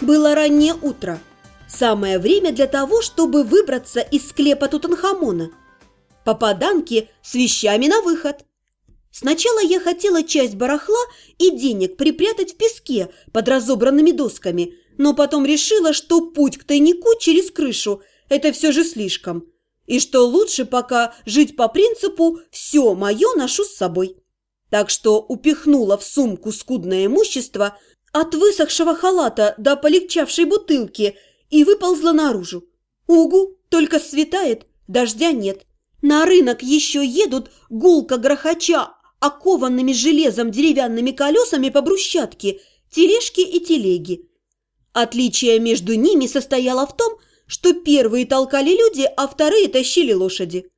Было раннее утро. Самое время для того, чтобы выбраться из склепа Тутанхамона. Попаданки с вещами на выход. Сначала я хотела часть барахла и денег припрятать в песке под разобранными досками, но потом решила, что путь к тайнику через крышу – это все же слишком, и что лучше пока жить по принципу «все мое ношу с собой». Так что упихнула в сумку скудное имущество от высохшего халата до полегчавшей бутылки и выползла наружу. Угу, только светает, дождя нет. На рынок еще едут гулко грохоча окованными железом деревянными колесами по брусчатке, тележки и телеги. Отличие между ними состояло в том, что первые толкали люди, а вторые тащили лошади.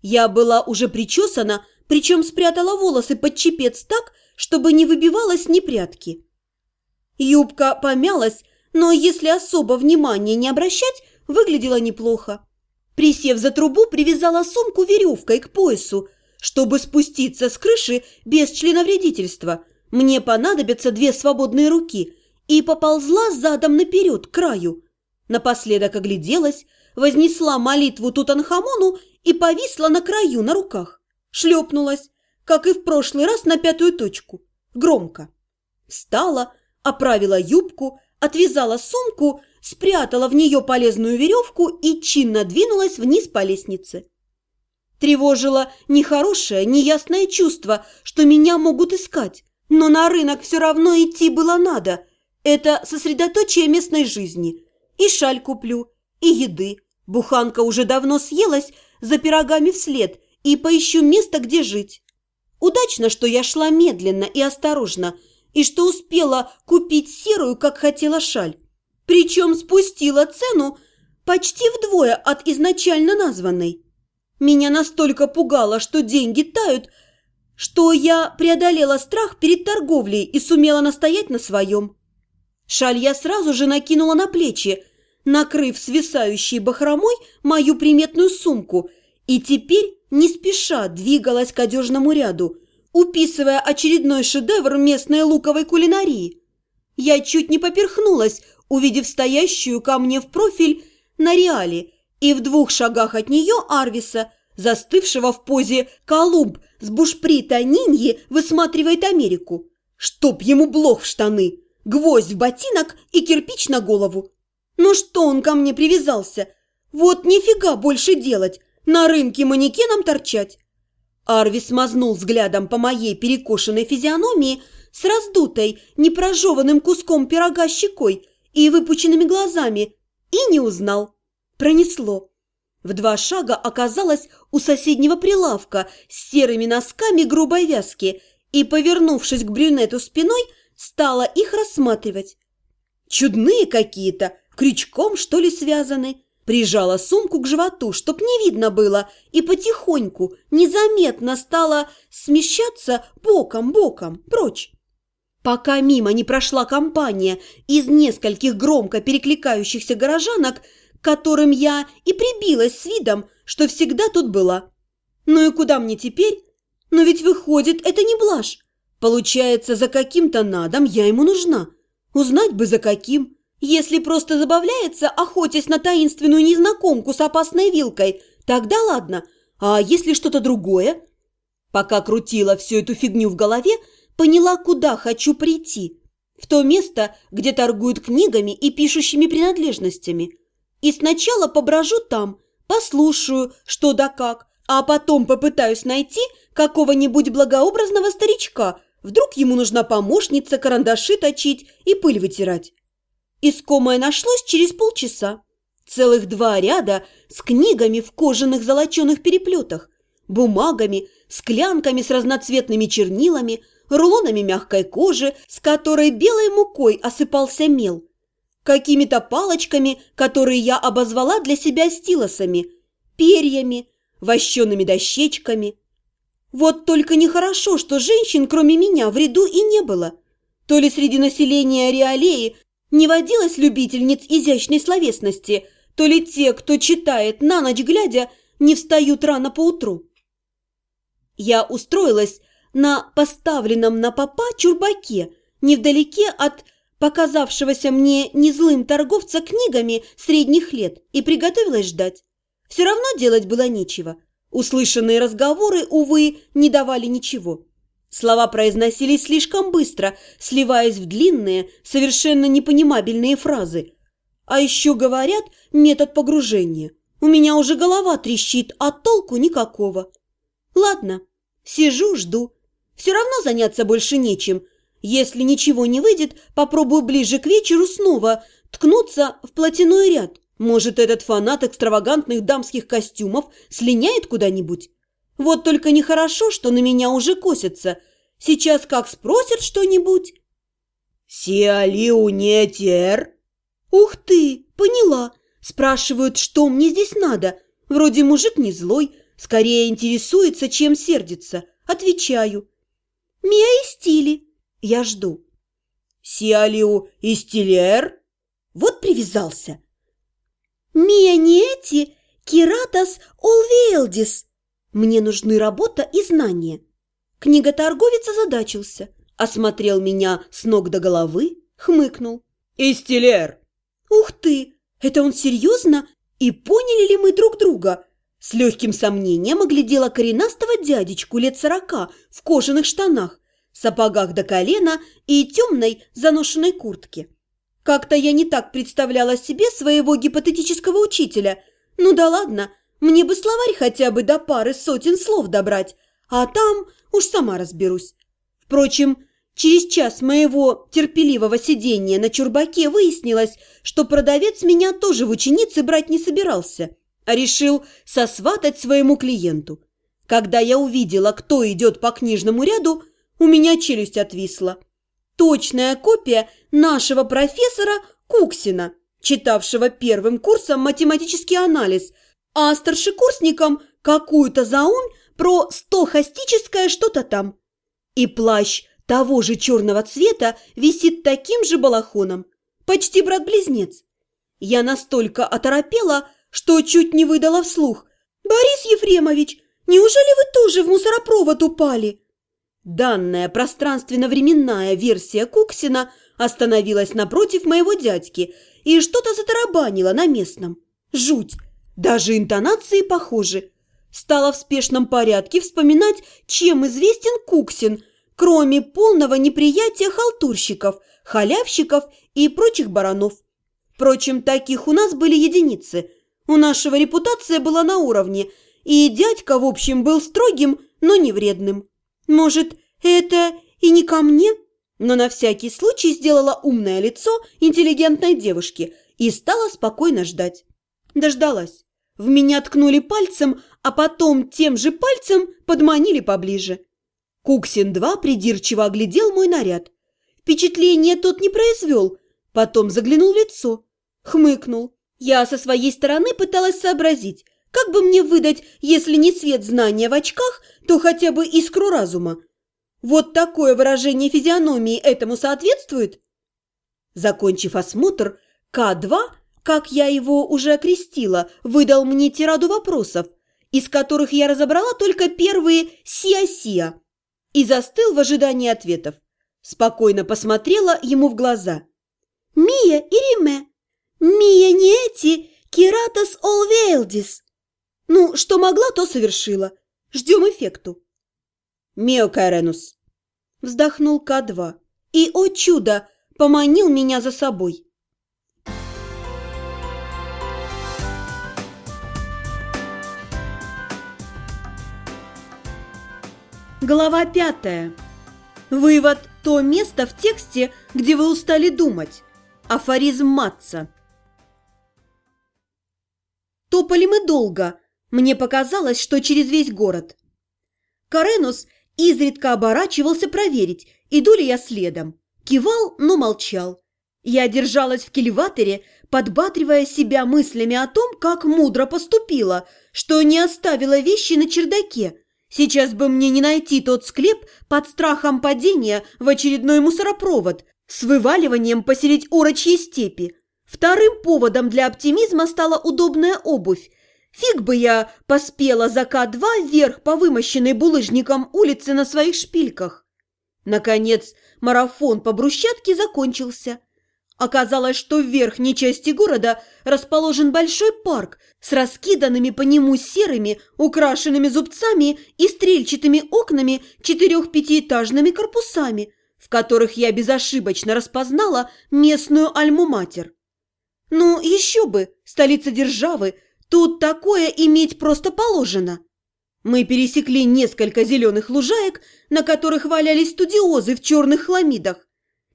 Я была уже причесана, причем спрятала волосы под чепец так, чтобы не выбивалась ни прядки. Юбка помялась, но если особо внимания не обращать, выглядела неплохо. Присев за трубу, привязала сумку веревкой к поясу, чтобы спуститься с крыши без членовредительства, мне понадобятся две свободные руки, и поползла задом наперед, к краю. Напоследок огляделась, вознесла молитву Тутанхамону и повисла на краю на руках. Шлепнулась, как и в прошлый раз, на пятую точку. Громко. Встала, оправила юбку, отвязала сумку, спрятала в нее полезную веревку и чинно двинулась вниз по лестнице. Тревожило нехорошее, неясное чувство, что меня могут искать. Но на рынок все равно идти было надо. Это сосредоточие местной жизни. И шаль куплю, и еды. Буханка уже давно съелась за пирогами вслед и поищу место, где жить. Удачно, что я шла медленно и осторожно, и что успела купить серую, как хотела шаль. Причем спустила цену почти вдвое от изначально названной. Меня настолько пугало, что деньги тают, что я преодолела страх перед торговлей и сумела настоять на своем. Шаль я сразу же накинула на плечи, накрыв свисающей бахромой мою приметную сумку, и теперь не спеша двигалась к одежному ряду, уписывая очередной шедевр местной луковой кулинарии. Я чуть не поперхнулась, увидев стоящую ко мне в профиль на реале – и в двух шагах от нее Арвиса, застывшего в позе Колумб с бушприта Ниньи, высматривает Америку. Чтоб ему блох в штаны, гвоздь в ботинок и кирпич на голову. Ну что он ко мне привязался? Вот нифига больше делать, на рынке манекеном торчать. Арвис мазнул взглядом по моей перекошенной физиономии с раздутой, непрожеванным куском пирога щекой и выпученными глазами и не узнал. Пронесло. В два шага оказалась у соседнего прилавка с серыми носками грубой вязки и, повернувшись к брюнету спиной, стала их рассматривать. Чудные какие-то, крючком, что ли, связаны. Прижала сумку к животу, чтоб не видно было, и потихоньку, незаметно стала смещаться боком-боком, прочь. Пока мимо не прошла компания из нескольких громко перекликающихся горожанок, которым я и прибилась с видом, что всегда тут была. Ну и куда мне теперь? Но ведь выходит, это не блажь. Получается, за каким-то надом я ему нужна. Узнать бы за каким. Если просто забавляется, охотясь на таинственную незнакомку с опасной вилкой, тогда ладно. А если что-то другое? Пока крутила всю эту фигню в голове, поняла, куда хочу прийти. В то место, где торгуют книгами и пишущими принадлежностями – и сначала поброжу там, послушаю, что да как, а потом попытаюсь найти какого-нибудь благообразного старичка. Вдруг ему нужна помощница карандаши точить и пыль вытирать. Искомое нашлось через полчаса. Целых два ряда с книгами в кожаных золоченых переплетах, бумагами, склянками с разноцветными чернилами, рулонами мягкой кожи, с которой белой мукой осыпался мел, какими-то палочками, которые я обозвала для себя стилосами, перьями, вощеными дощечками. Вот только нехорошо, что женщин, кроме меня, в ряду и не было. То ли среди населения Реалеи не водилось любительниц изящной словесности, то ли те, кто читает на ночь глядя, не встают рано поутру. Я устроилась на поставленном на попа чурбаке, невдалеке от показавшегося мне незлым торговца книгами средних лет, и приготовилась ждать. Все равно делать было нечего. Услышанные разговоры, увы, не давали ничего. Слова произносились слишком быстро, сливаясь в длинные, совершенно непонимабельные фразы. А еще говорят метод погружения. У меня уже голова трещит, а толку никакого. Ладно, сижу, жду. Все равно заняться больше нечем. Если ничего не выйдет, попробую ближе к вечеру снова ткнуться в платяной ряд. Может, этот фанат экстравагантных дамских костюмов слиняет куда-нибудь? Вот только нехорошо, что на меня уже косятся. Сейчас как спросят что-нибудь. «Сиалиунетер?» «Ух ты, поняла!» Спрашивают, что мне здесь надо. Вроде мужик не злой, скорее интересуется, чем сердится. Отвечаю. «Мия и стили». Я жду. «Сиалиу и стилер?» Вот привязался. «Мия не эти, Киратас Олвейлдис». Мне нужны работа и знания. Книготорговец озадачился, осмотрел меня с ног до головы, хмыкнул. «Истилер!» «Ух ты! Это он серьезно? И поняли ли мы друг друга?» С легким сомнением оглядела коренастого дядечку лет сорока в кожаных штанах, сапогах до колена и темной заношенной куртке. Как-то я не так представляла себе своего гипотетического учителя. Ну да ладно, мне бы словарь хотя бы до пары сотен слов добрать, а там уж сама разберусь. Впрочем, через час моего терпеливого сидения на чурбаке выяснилось, что продавец меня тоже в ученицы брать не собирался, а решил сосватать своему клиенту. Когда я увидела, кто идет по книжному ряду, у меня челюсть отвисла. Точная копия нашего профессора Куксина, читавшего первым курсом математический анализ – а старшекурсникам какую-то заумь про стохастическое что-то там. И плащ того же черного цвета висит таким же балахоном. Почти брат-близнец. Я настолько оторопела, что чуть не выдала вслух. «Борис Ефремович, неужели вы тоже в мусоропровод упали?» Данная пространственно-временная версия Куксина остановилась напротив моего дядьки и что-то затарабанила на местном. Жуть! Даже интонации похожи. Стала в спешном порядке вспоминать, чем известен Куксин, кроме полного неприятия халтурщиков, халявщиков и прочих баранов. Впрочем, таких у нас были единицы. У нашего репутация была на уровне, и дядька, в общем, был строгим, но не вредным. Может, это и не ко мне? Но на всякий случай сделала умное лицо интеллигентной девушки и стала спокойно ждать. Дождалась. В меня ткнули пальцем, а потом тем же пальцем подманили поближе. Куксин-2 придирчиво оглядел мой наряд. Впечатление тот не произвел, потом заглянул в лицо, хмыкнул. Я со своей стороны пыталась сообразить, как бы мне выдать, если не свет знания в очках, то хотя бы искру разума. Вот такое выражение физиономии этому соответствует? Закончив осмотр, К2 как я его уже окрестила, выдал мне тираду вопросов, из которых я разобрала только первые «сия-сия» и застыл в ожидании ответов. Спокойно посмотрела ему в глаза. «Мия и Риме! Мия не эти, Киратас Олвейлдис!» «Ну, что могла, то совершила. Ждем эффекту». «Мио Кайренус!» Вздохнул К2 и, о чудо, поманил меня за собой. Глава пятая. Вывод – то место в тексте, где вы устали думать. Афоризм Матца. Топали мы долго. Мне показалось, что через весь город. Каренус изредка оборачивался проверить, иду ли я следом. Кивал, но молчал. Я держалась в кильваторе, подбатривая себя мыслями о том, как мудро поступила, что не оставила вещи на чердаке – Сейчас бы мне не найти тот склеп под страхом падения в очередной мусоропровод с вываливанием посередь орочьей степи. Вторым поводом для оптимизма стала удобная обувь. Фиг бы я поспела за К2 вверх по вымощенной булыжником улице на своих шпильках. Наконец, марафон по брусчатке закончился. Оказалось, что в верхней части города расположен большой парк с раскиданными по нему серыми, украшенными зубцами и стрельчатыми окнами четырех-пятиэтажными корпусами, в которых я безошибочно распознала местную альму-матер. Ну, еще бы, столица державы, тут такое иметь просто положено. Мы пересекли несколько зеленых лужаек, на которых валялись студиозы в черных хламидах.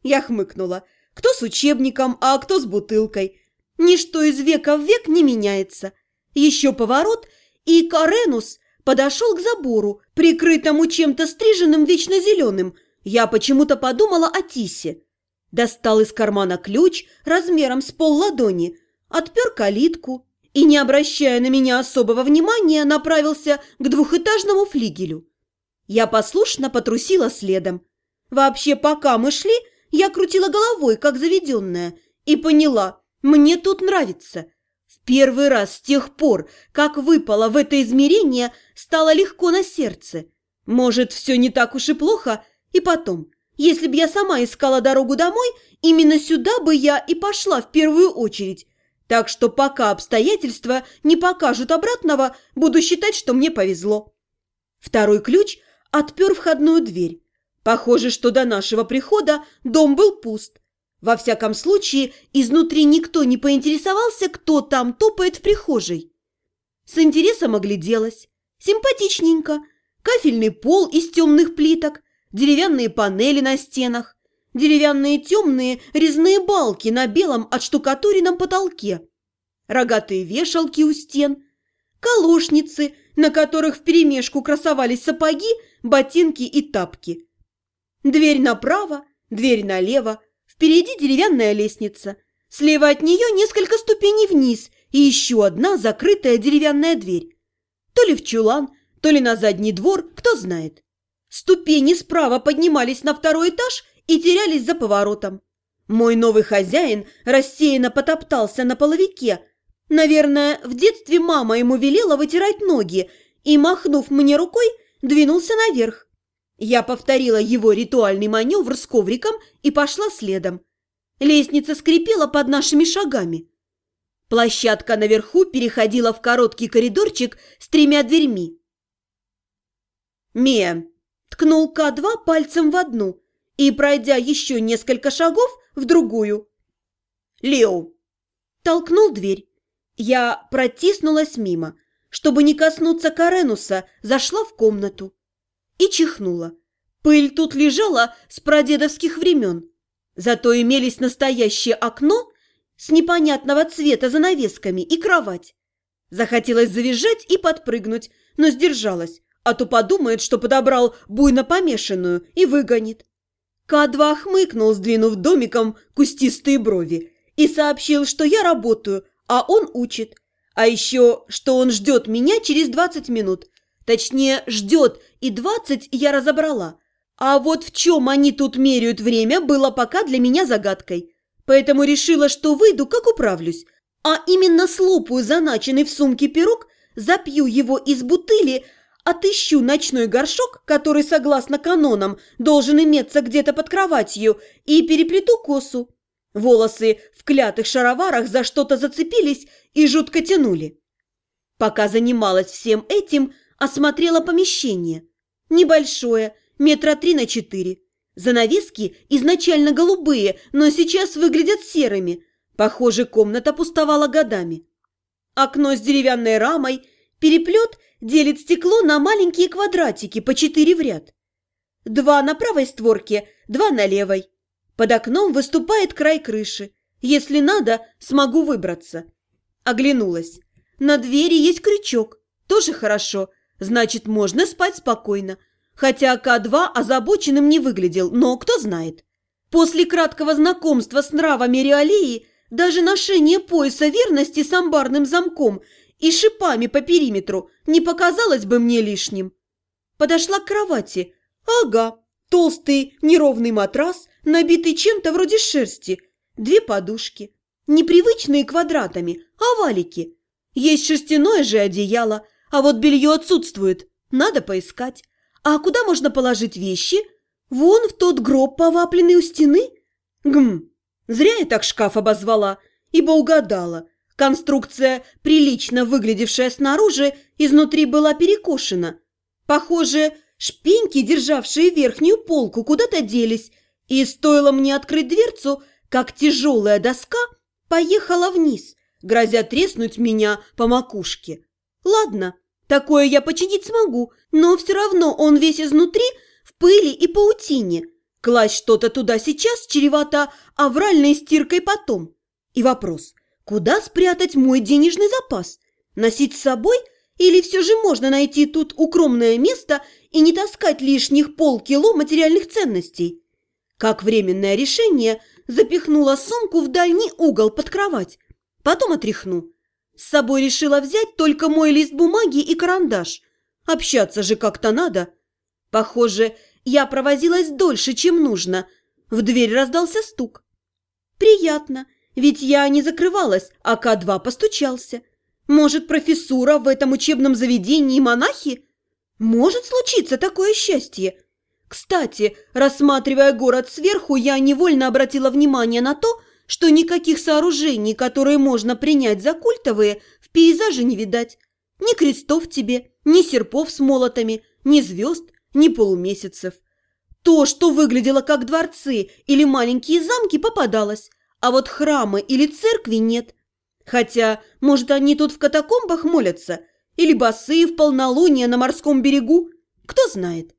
Я хмыкнула – кто с учебником, а кто с бутылкой. Ничто из века в век не меняется. Еще поворот, и Каренус подошел к забору, прикрытому чем-то стриженным вечно зеленым. Я почему-то подумала о Тисе. Достал из кармана ключ размером с пол ладони, отпер калитку и, не обращая на меня особого внимания, направился к двухэтажному флигелю. Я послушно потрусила следом. Вообще, пока мы шли, я крутила головой, как заведенная, и поняла, мне тут нравится. В первый раз с тех пор, как выпало в это измерение, стало легко на сердце. Может, все не так уж и плохо, и потом, если б я сама искала дорогу домой, именно сюда бы я и пошла в первую очередь. Так что пока обстоятельства не покажут обратного, буду считать, что мне повезло. Второй ключ отпер входную дверь. Похоже, что до нашего прихода дом был пуст. Во всяком случае, изнутри никто не поинтересовался, кто там топает в прихожей. С интересом огляделась. Симпатичненько. Кафельный пол из темных плиток, деревянные панели на стенах, деревянные темные резные балки на белом отштукатуренном потолке, рогатые вешалки у стен, колошницы, на которых вперемешку красовались сапоги, ботинки и тапки – Дверь направо, дверь налево, впереди деревянная лестница. Слева от нее несколько ступеней вниз и еще одна закрытая деревянная дверь. То ли в чулан, то ли на задний двор, кто знает. Ступени справа поднимались на второй этаж и терялись за поворотом. Мой новый хозяин рассеянно потоптался на половике. Наверное, в детстве мама ему велела вытирать ноги и, махнув мне рукой, двинулся наверх. Я повторила его ритуальный маневр с ковриком и пошла следом. Лестница скрипела под нашими шагами. Площадка наверху переходила в короткий коридорчик с тремя дверьми. «Мия!» – ткнул К2 пальцем в одну и, пройдя еще несколько шагов, в другую. «Лео!» – толкнул дверь. Я протиснулась мимо. Чтобы не коснуться Каренуса, зашла в комнату и чихнула. Пыль тут лежала с прадедовских времен. Зато имелись настоящее окно с непонятного цвета занавесками и кровать. Захотелось завизжать и подпрыгнуть, но сдержалась, а то подумает, что подобрал буйно помешанную и выгонит. К2 хмыкнул, сдвинув домиком кустистые брови, и сообщил, что я работаю, а он учит. А еще, что он ждет меня через 20 минут. Точнее, ждет, и 20 я разобрала. А вот в чем они тут меряют время, было пока для меня загадкой. Поэтому решила, что выйду, как управлюсь. А именно слопаю заначенный в сумке пирог, запью его из бутыли, отыщу ночной горшок, который, согласно канонам, должен иметься где-то под кроватью, и переплету косу. Волосы в клятых шароварах за что-то зацепились и жутко тянули. Пока занималась всем этим, осмотрела помещение. Небольшое, метра три на четыре. Занавески изначально голубые, но сейчас выглядят серыми. Похоже, комната пустовала годами. Окно с деревянной рамой, переплет делит стекло на маленькие квадратики по четыре в ряд. Два на правой створке, два на левой. Под окном выступает край крыши. Если надо, смогу выбраться. Оглянулась. На двери есть крючок. Тоже хорошо. Значит, можно спать спокойно хотя К2 озабоченным не выглядел, но кто знает. После краткого знакомства с нравами Реалии даже ношение пояса верности с амбарным замком и шипами по периметру не показалось бы мне лишним. Подошла к кровати. Ага, толстый неровный матрас, набитый чем-то вроде шерсти, две подушки, непривычные квадратами, овалики. Есть шерстяное же одеяло, а вот белье отсутствует, надо поискать. А куда можно положить вещи? Вон в тот гроб, повапленный у стены? Гм, Зря я так шкаф обозвала, ибо угадала. Конструкция, прилично выглядевшая снаружи, изнутри была перекошена. Похоже, шпеньки, державшие верхнюю полку, куда-то делись, и стоило мне открыть дверцу, как тяжелая доска поехала вниз, грозя треснуть меня по макушке. Ладно, такое я починить смогу, но все равно он весь изнутри в пыли и паутине. Класть что-то туда сейчас чревато авральной стиркой потом. И вопрос, куда спрятать мой денежный запас? Носить с собой или все же можно найти тут укромное место и не таскать лишних полкило материальных ценностей? Как временное решение запихнула сумку в дальний угол под кровать. Потом отряхну. С собой решила взять только мой лист бумаги и карандаш. Общаться же как-то надо. Похоже, я провозилась дольше, чем нужно. В дверь раздался стук. Приятно, ведь я не закрывалась, а К2 постучался. Может, профессура в этом учебном заведении монахи? Может случиться такое счастье. Кстати, рассматривая город сверху, я невольно обратила внимание на то, что никаких сооружений, которые можно принять за культовые, в пейзаже не видать. Ни крестов тебе, ни серпов с молотами, ни звезд, ни полумесяцев. То, что выглядело как дворцы или маленькие замки, попадалось, а вот храмы или церкви нет. Хотя, может, они тут в катакомбах молятся, или босые в полнолуние на морском берегу, кто знает.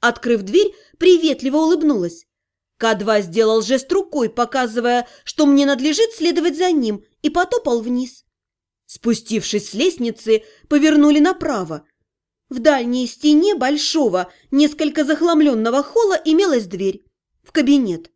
Открыв дверь, приветливо улыбнулась. К2 сделал жест рукой, показывая, что мне надлежит следовать за ним, и потопал вниз. Спустившись с лестницы, повернули направо. В дальней стене большого, несколько захламленного холла имелась дверь. В кабинет.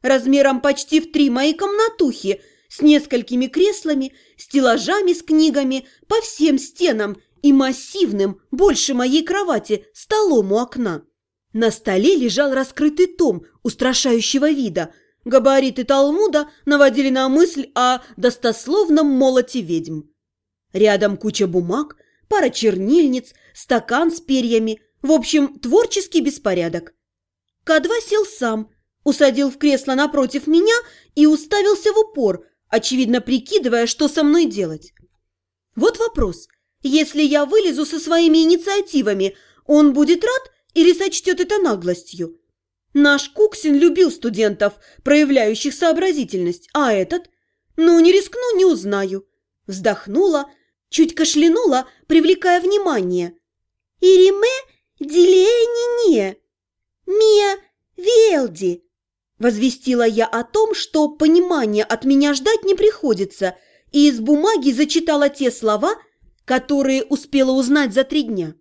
Размером почти в три мои комнатухи, с несколькими креслами, стеллажами с книгами по всем стенам и массивным, больше моей кровати, столом у окна. На столе лежал раскрытый том устрашающего вида. Габариты Талмуда наводили на мысль о достословном молоте ведьм. Рядом куча бумаг, пара чернильниц, стакан с перьями. В общем, творческий беспорядок. К2 сел сам, усадил в кресло напротив меня и уставился в упор, очевидно прикидывая, что со мной делать. Вот вопрос. Если я вылезу со своими инициативами, он будет рад или сочтет это наглостью? Наш Куксин любил студентов, проявляющих сообразительность, а этот? Ну, не рискну, не узнаю. Вздохнула, чуть кашлянула, привлекая внимание. «Ириме диленине, мия велди», возвестила я о том, что понимания от меня ждать не приходится, и из бумаги зачитала те слова, которые успела узнать за три дня.